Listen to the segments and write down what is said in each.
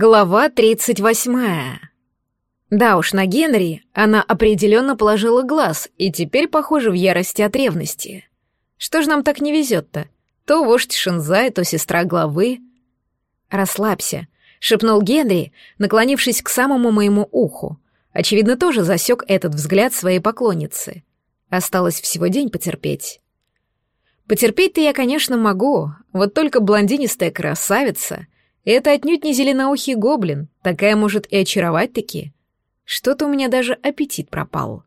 Глава 38. Да уж, на Генри она определенно положила глаз и теперь, похоже, в ярости от ревности. Что ж нам так не везет-то? То вождь Шинзай, то сестра главы. «Расслабься», — шепнул Генри, наклонившись к самому моему уху. Очевидно, тоже засек этот взгляд своей поклонницы. Осталось всего день потерпеть. Потерпеть-то я, конечно, могу, вот только блондинистая красавица — это отнюдь не зеленоухий гоблин, такая может и очаровать таки. Что-то у меня даже аппетит пропал.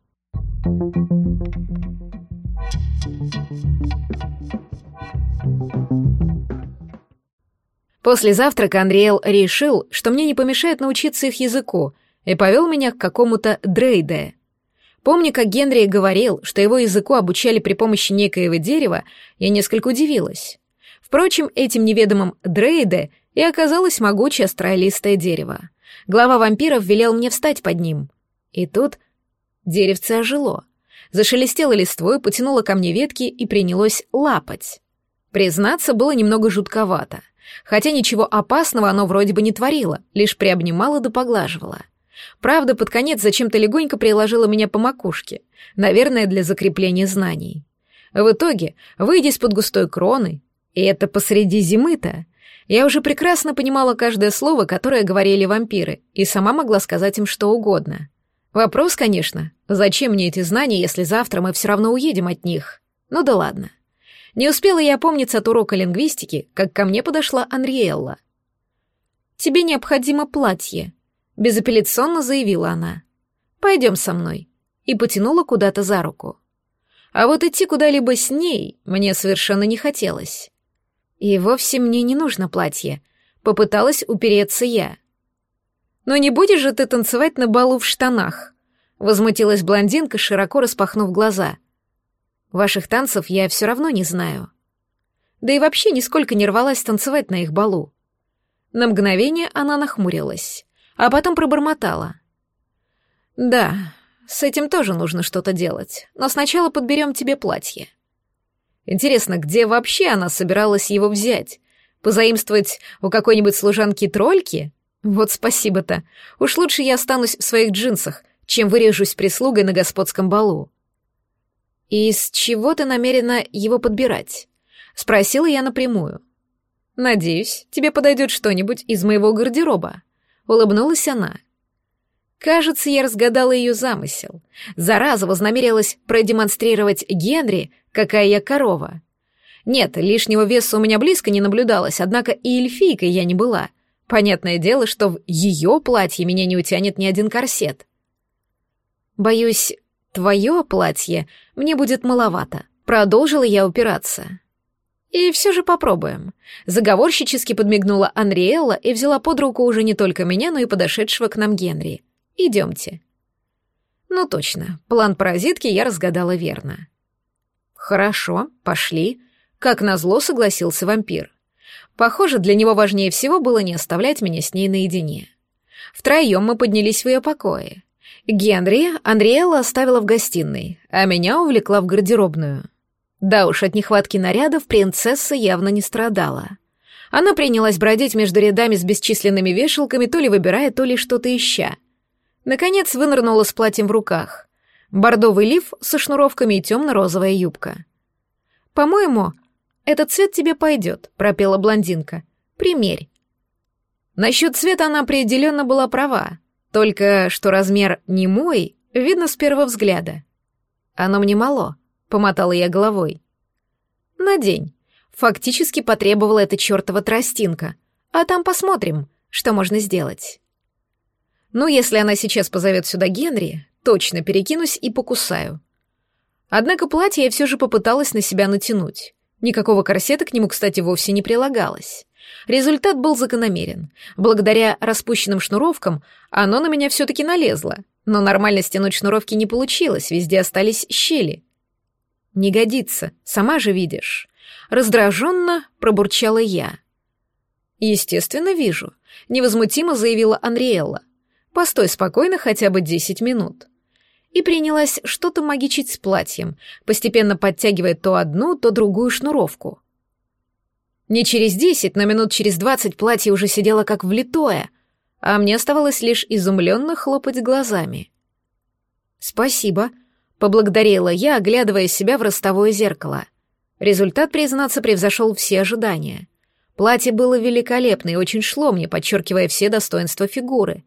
После завтрака Андриэл решил, что мне не помешает научиться их языку, и повел меня к какому-то дрейде. Помню, как Генри говорил, что его языку обучали при помощи некоего дерева, я несколько удивилась. Впрочем, этим неведомым дрейде и оказалось могучее стролистое дерево. Глава вампиров велел мне встать под ним. И тут деревце ожило. Зашелестело листвой, потянуло ко мне ветки и принялось лапать. Признаться, было немного жутковато. Хотя ничего опасного оно вроде бы не творило, лишь приобнимало да поглаживало. Правда, под конец зачем-то легонько приложила меня по макушке, наверное, для закрепления знаний. В итоге, выйдя из-под густой кроны, и это посреди зимы-то, я уже прекрасно понимала каждое слово, которое говорили вампиры, и сама могла сказать им что угодно. Вопрос, конечно, зачем мне эти знания, если завтра мы все равно уедем от них? Ну да ладно. Не успела я опомниться от урока лингвистики, как ко мне подошла Анриэлла. «Тебе необходимо платье», — безапелляционно заявила она. «Пойдем со мной», и потянула куда-то за руку. А вот идти куда-либо с ней мне совершенно не хотелось. И вовсе мне не нужно платье. Попыталась упереться я. «Но не будешь же ты танцевать на балу в штанах?» Возмутилась блондинка, широко распахнув глаза. «Ваших танцев я все равно не знаю. Да и вообще нисколько не рвалась танцевать на их балу». На мгновение она нахмурилась, а потом пробормотала. «Да, с этим тоже нужно что-то делать, но сначала подберем тебе платье». Интересно, где вообще она собиралась его взять? Позаимствовать у какой-нибудь служанки-трольки? Вот спасибо-то. Уж лучше я останусь в своих джинсах, чем вырежусь прислугой на господском балу. «И с чего ты намерена его подбирать?» — спросила я напрямую. «Надеюсь, тебе подойдет что-нибудь из моего гардероба», — улыбнулась она. Кажется, я разгадала ее замысел. Зараза вознамерилась продемонстрировать Генри, какая я корова. Нет, лишнего веса у меня близко не наблюдалось, однако и эльфийкой я не была. Понятное дело, что в ее платье меня не утянет ни один корсет. Боюсь, твое платье мне будет маловато. Продолжила я упираться. И все же попробуем. Заговорщически подмигнула Анриэлла и взяла под руку уже не только меня, но и подошедшего к нам Генри. Идемте. Ну точно, план паразитки я разгадала верно. Хорошо, пошли. Как назло согласился вампир. Похоже, для него важнее всего было не оставлять меня с ней наедине. Втроем мы поднялись в ее покое. Генри Андриэла оставила в гостиной, а меня увлекла в гардеробную. Да уж, от нехватки нарядов принцесса явно не страдала. Она принялась бродить между рядами с бесчисленными вешалками, то ли выбирая, то ли что-то ища. Наконец вынырнула с платьем в руках бордовый лиф со шнуровками и темно-розовая юбка. «По-моему, этот цвет тебе пойдет», — пропела блондинка. «Примерь». Насчет цвета она определенно была права, только что размер не мой, видно с первого взгляда. «Оно мне мало», — помотала я головой. «Надень». Фактически потребовала эта чертова тростинка. А там посмотрим, что можно сделать. Ну, если она сейчас позовет сюда Генри, точно перекинусь и покусаю. Однако платье я все же попыталась на себя натянуть. Никакого корсета к нему, кстати, вовсе не прилагалось. Результат был закономерен. Благодаря распущенным шнуровкам оно на меня все-таки налезло, но нормально стянуть шнуровки не получилось, везде остались щели. «Не годится, сама же видишь». Раздраженно пробурчала я. «Естественно, вижу», — невозмутимо заявила Анриэлла. «Постой спокойно хотя бы десять минут» и принялась что-то магичить с платьем, постепенно подтягивая то одну, то другую шнуровку. Не через десять, но минут через двадцать платье уже сидело как влитое, а мне оставалось лишь изумленно хлопать глазами. «Спасибо», — поблагодарила я, оглядывая себя в ростовое зеркало. Результат, признаться, превзошел все ожидания. Платье было великолепно и очень шло мне, подчеркивая все достоинства фигуры.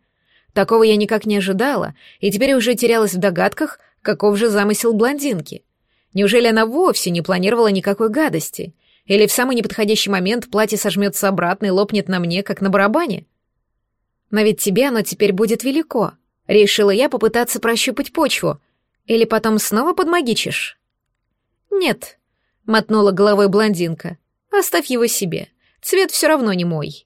Такого я никак не ожидала, и теперь уже терялась в догадках, каков же замысел блондинки. Неужели она вовсе не планировала никакой гадости? Или в самый неподходящий момент платье сожмется обратно и лопнет на мне, как на барабане? Но ведь тебе оно теперь будет велико. Решила я попытаться прощупать почву. Или потом снова подмагичишь? Нет, мотнула головой блондинка. Оставь его себе. Цвет все равно не мой.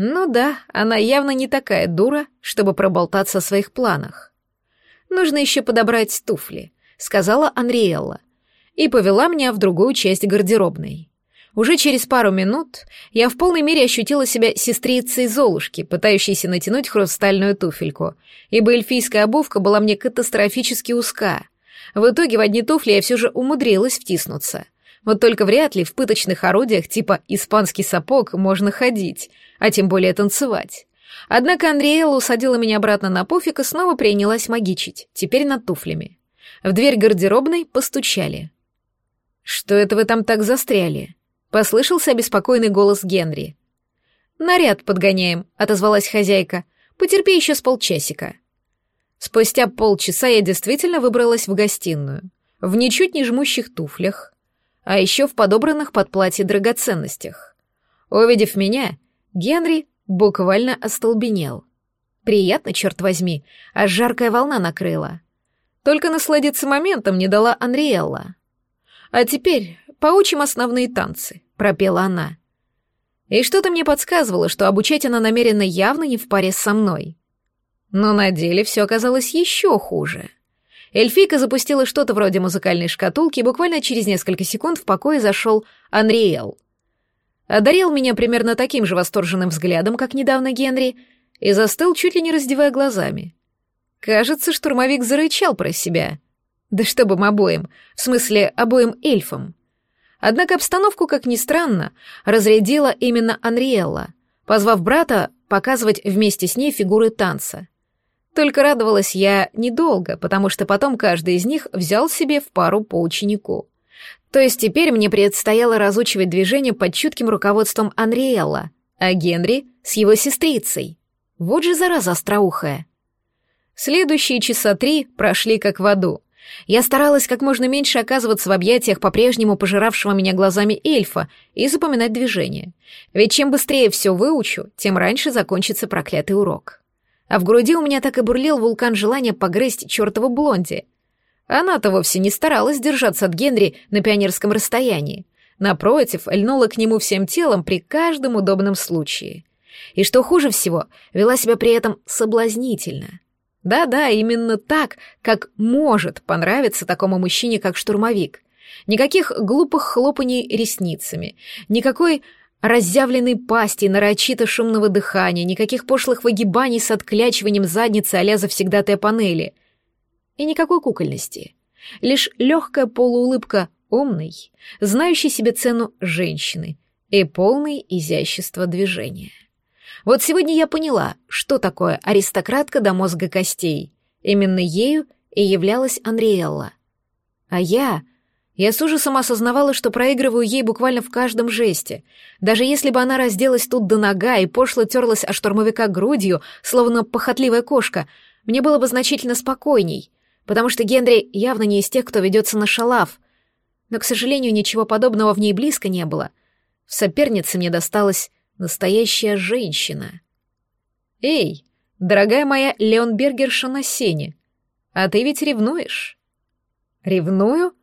Ну да, она явно не такая дура, чтобы проболтаться о своих планах. Нужно еще подобрать туфли, сказала Анриэлла, и повела меня в другую часть гардеробной. Уже через пару минут я в полной мере ощутила себя сестрицей Золушки, пытающейся натянуть хрустальную туфельку, ибо эльфийская обувка была мне катастрофически узка. В итоге в одни туфли я все же умудрилась втиснуться. Вот только вряд ли в пыточных орудиях типа «испанский сапог» можно ходить, а тем более танцевать. Однако Андреэла усадила меня обратно на пуфик и снова принялась магичить, теперь над туфлями. В дверь гардеробной постучали. «Что это вы там так застряли?» Послышался обеспокоенный голос Генри. «Наряд подгоняем», — отозвалась хозяйка. «Потерпи еще с полчасика». Спустя полчаса я действительно выбралась в гостиную. В ничуть не жмущих туфлях, а еще в подобранных под платье драгоценностях. Увидев меня, Генри буквально остолбенел. Приятно, черт возьми, аж жаркая волна накрыла. Только насладиться моментом не дала Анриэлла. А теперь поучим основные танцы», — пропела она. И что-то мне подсказывало, что обучать она намерена явно не в паре со мной. Но на деле все оказалось еще хуже. Эльфийка запустила что-то вроде музыкальной шкатулки, и буквально через несколько секунд в покое зашел Анриэл. Одарил меня примерно таким же восторженным взглядом, как недавно Генри, и застыл, чуть ли не раздевая глазами. Кажется, штурмовик зарычал про себя. Да чтобы им обоим, в смысле, обоим эльфам. Однако обстановку, как ни странно, разрядила именно Анриэлла, позвав брата показывать вместе с ней фигуры танца. Только радовалась я недолго, потому что потом каждый из них взял себе в пару по ученику. То есть теперь мне предстояло разучивать движения под чутким руководством Анриэлла, а Генри с его сестрицей. Вот же зараза остроухая. Следующие часа три прошли как в аду. Я старалась как можно меньше оказываться в объятиях по-прежнему пожиравшего меня глазами эльфа и запоминать движения. Ведь чем быстрее все выучу, тем раньше закончится проклятый урок. А в груди у меня так и бурлил вулкан желания погрызть чертову блонди. Она-то вовсе не старалась держаться от Генри на пионерском расстоянии. Напротив, льнула к нему всем телом при каждом удобном случае. И что хуже всего, вела себя при этом соблазнительно — да-да, именно так, как может понравиться такому мужчине, как штурмовик. Никаких глупых хлопаний ресницами, никакой разъявленной пасти, нарочито шумного дыхания, никаких пошлых выгибаний с отклячиванием задницы а-ля завсегдатая панели. И никакой кукольности. Лишь легкая полуулыбка умной, знающей себе цену женщины и полное изящество движения. Вот сегодня я поняла, что такое аристократка до мозга костей. Именно ею и являлась Анриэлла. А я... Я с ужасом осознавала, что проигрываю ей буквально в каждом жесте. Даже если бы она разделась тут до нога и пошло терлась о штурмовика грудью, словно похотливая кошка, мне было бы значительно спокойней, потому что Генри явно не из тех, кто ведется на шалав. Но, к сожалению, ничего подобного в ней близко не было. В сопернице мне досталось Настоящая женщина. Эй, дорогая моя Леонбергерша на сене, а ты ведь ревнуешь? Ревную?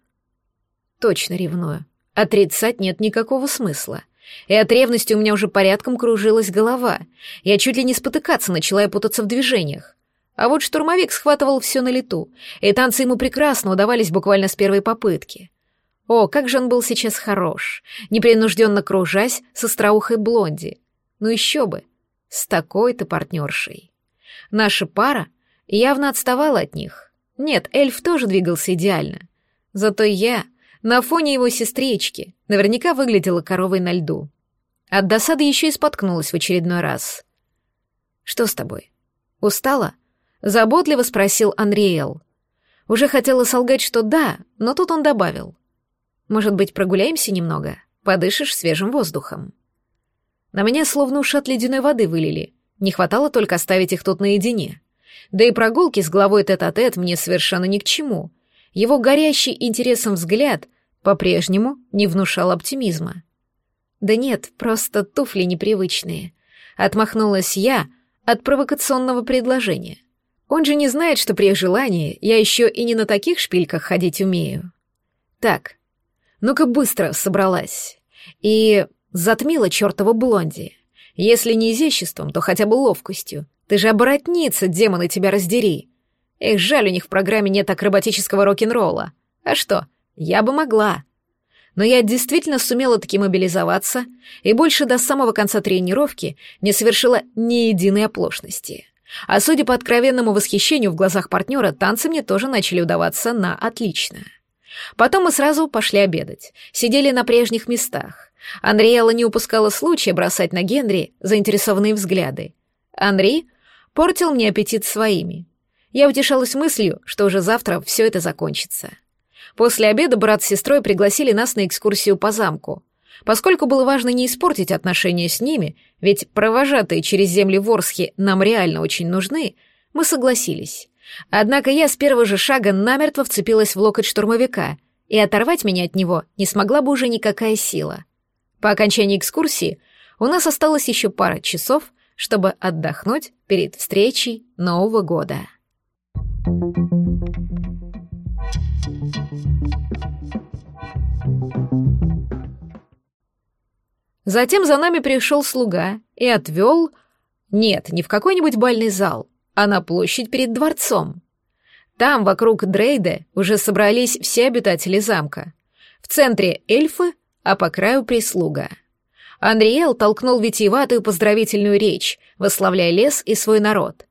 Точно ревную. Отрицать нет никакого смысла. И от ревности у меня уже порядком кружилась голова. Я чуть ли не спотыкаться начала и путаться в движениях. А вот штурмовик схватывал все на лету, и танцы ему прекрасно удавались буквально с первой попытки. О, как же он был сейчас хорош, непринужденно кружась со остроухой блонди. Ну еще бы, с такой-то партнершей. Наша пара явно отставала от них. Нет, эльф тоже двигался идеально. Зато я, на фоне его сестрички, наверняка выглядела коровой на льду. От досады еще и споткнулась в очередной раз. «Что с тобой? Устала?» — заботливо спросил Анриэл. Уже хотела солгать, что да, но тут он добавил. «Может быть, прогуляемся немного? Подышишь свежим воздухом?» На меня словно ушат ледяной воды вылили. Не хватало только оставить их тут наедине. Да и прогулки с главой тет-а-тет мне совершенно ни к чему. Его горящий интересом взгляд по-прежнему не внушал оптимизма. «Да нет, просто туфли непривычные», — отмахнулась я от провокационного предложения. Он же не знает, что при желании я еще и не на таких шпильках ходить умею. Так, ну-ка быстро собралась. И затмила чертова блонди. Если не изяществом, то хотя бы ловкостью. Ты же оборотница, демоны тебя раздери. Эх, жаль, у них в программе нет акробатического рок-н-ролла. А что, я бы могла. Но я действительно сумела таки мобилизоваться и больше до самого конца тренировки не совершила ни единой оплошности. А судя по откровенному восхищению в глазах партнера, танцы мне тоже начали удаваться на отлично. Потом мы сразу пошли обедать, сидели на прежних местах. Анриэла не упускала случая бросать на Генри заинтересованные взгляды. Анри портил мне аппетит своими. Я утешалась мыслью, что уже завтра все это закончится. После обеда брат с сестрой пригласили нас на экскурсию по замку. Поскольку было важно не испортить отношения с ними, ведь провожатые через земли Ворсхи нам реально очень нужны, мы согласились. Однако я с первого же шага намертво вцепилась в локоть штурмовика, и оторвать меня от него не смогла бы уже никакая сила. По окончании экскурсии у нас осталось еще пара часов, чтобы отдохнуть перед встречей Нового года. Затем за нами пришел слуга и отвел... Нет, не в какой-нибудь бальный зал, а на площадь перед дворцом. Там, вокруг Дрейда, уже собрались все обитатели замка. В центре эльфы, а по краю прислуга. Андриэл толкнул витиеватую поздравительную речь, восславляя лес и свой народ.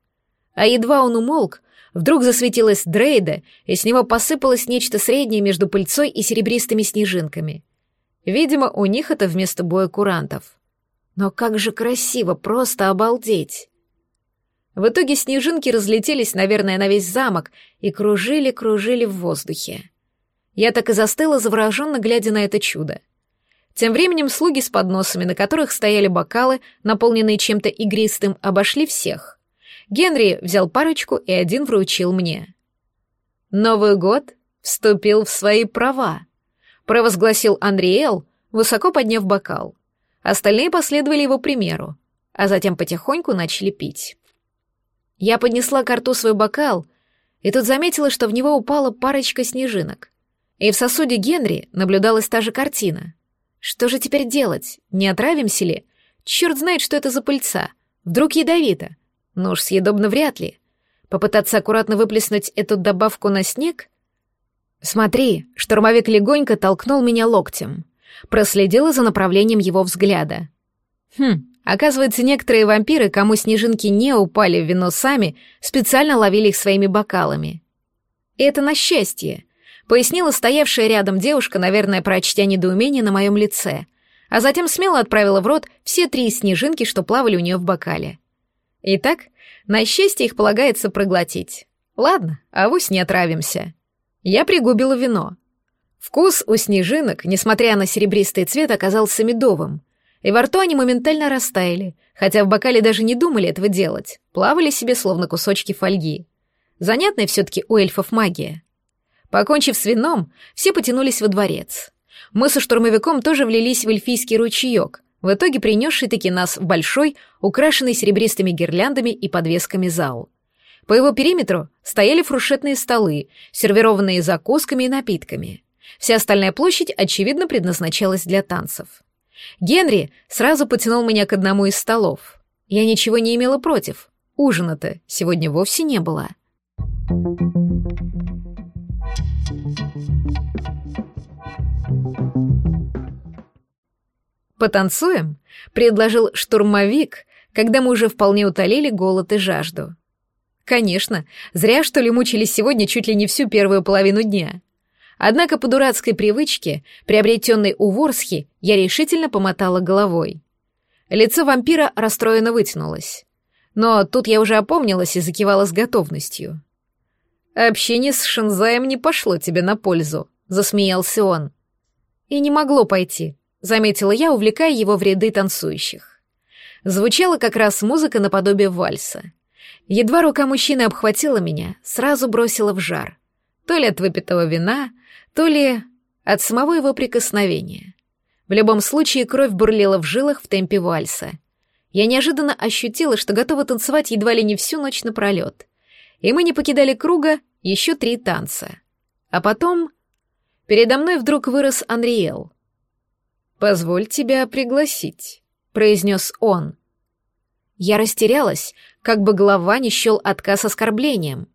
А едва он умолк, вдруг засветилась Дрейда, и с него посыпалось нечто среднее между пыльцой и серебристыми снежинками — Видимо, у них это вместо боя курантов. Но как же красиво, просто обалдеть! В итоге снежинки разлетелись, наверное, на весь замок и кружили-кружили в воздухе. Я так и застыла, завороженно глядя на это чудо. Тем временем слуги с подносами, на которых стояли бокалы, наполненные чем-то игристым, обошли всех. Генри взял парочку и один вручил мне. Новый год вступил в свои права провозгласил Андриэл, высоко подняв бокал. Остальные последовали его примеру, а затем потихоньку начали пить. Я поднесла к рту свой бокал, и тут заметила, что в него упала парочка снежинок. И в сосуде Генри наблюдалась та же картина. Что же теперь делать? Не отравимся ли? Черт знает, что это за пыльца. Вдруг ядовито? Уж съедобно вряд ли. Попытаться аккуратно выплеснуть эту добавку на снег? «Смотри!» — штурмовик легонько толкнул меня локтем. Проследила за направлением его взгляда. Хм, оказывается, некоторые вампиры, кому снежинки не упали в вино сами, специально ловили их своими бокалами. Это на счастье, пояснила стоявшая рядом девушка, наверное, прочтя недоумение на моем лице, а затем смело отправила в рот все три снежинки, что плавали у нее в бокале. Итак, на счастье их полагается проглотить. Ладно, авось не отравимся. Я пригубила вино. Вкус у снежинок, несмотря на серебристый цвет, оказался медовым. И во рту они моментально растаяли, хотя в бокале даже не думали этого делать, плавали себе словно кусочки фольги. Занятная все-таки у эльфов магия. Покончив с вином, все потянулись во дворец. Мы со штурмовиком тоже влились в эльфийский ручеек, в итоге принесший таки нас в большой, украшенный серебристыми гирляндами и подвесками зал. По его периметру стояли фуршетные столы, сервированные закусками и напитками. Вся остальная площадь, очевидно, предназначалась для танцев. Генри сразу потянул меня к одному из столов. Я ничего не имела против. Ужина-то сегодня вовсе не было. «Потанцуем?» — предложил штурмовик, когда мы уже вполне утолили голод и жажду. Конечно, зря что ли мучились сегодня чуть ли не всю первую половину дня. Однако по дурацкой привычке, приобретенной у Ворсхи, я решительно помотала головой. Лицо вампира расстроенно вытянулось. Но тут я уже опомнилась и закивала с готовностью. «Общение с Шинзаем не пошло тебе на пользу», — засмеялся он. «И не могло пойти», — заметила я, увлекая его в ряды танцующих. Звучала как раз музыка наподобие вальса. Едва рука мужчины обхватила меня, сразу бросила в жар. То ли от выпитого вина, то ли от самого его прикосновения. В любом случае, кровь бурлила в жилах в темпе вальса. Я неожиданно ощутила, что готова танцевать едва ли не всю ночь напролет. И мы не покидали круга еще три танца. А потом... Передо мной вдруг вырос Анриэл. «Позволь тебя пригласить», — произнес он. Я растерялась, как бы голова не счел отказ оскорблением.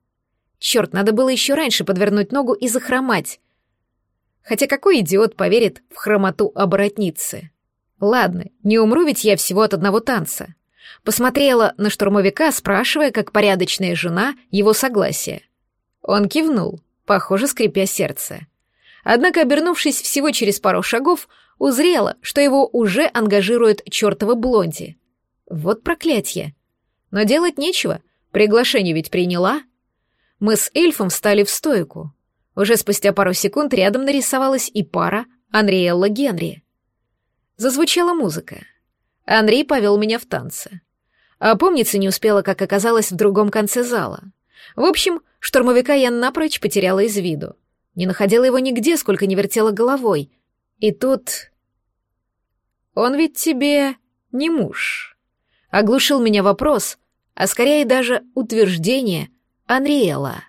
Черт, надо было еще раньше подвернуть ногу и захромать. Хотя какой идиот поверит в хромоту оборотницы? Ладно, не умру ведь я всего от одного танца. Посмотрела на штурмовика, спрашивая, как порядочная жена, его согласие. Он кивнул, похоже, скрипя сердце. Однако, обернувшись всего через пару шагов, узрела, что его уже ангажирует чертова блонди. Вот проклятье. Но делать нечего, приглашение ведь приняла. Мы с эльфом встали в стойку. Уже спустя пару секунд рядом нарисовалась и пара Анриэлла Генри. Зазвучала музыка. Анри повел меня в танце. А помниться не успела, как оказалась в другом конце зала. В общем, штурмовика я напрочь потеряла из виду. Не находила его нигде, сколько не вертела головой. И тут... «Он ведь тебе не муж?» Оглушил меня вопрос, а скорее даже утверждение — Анриэла.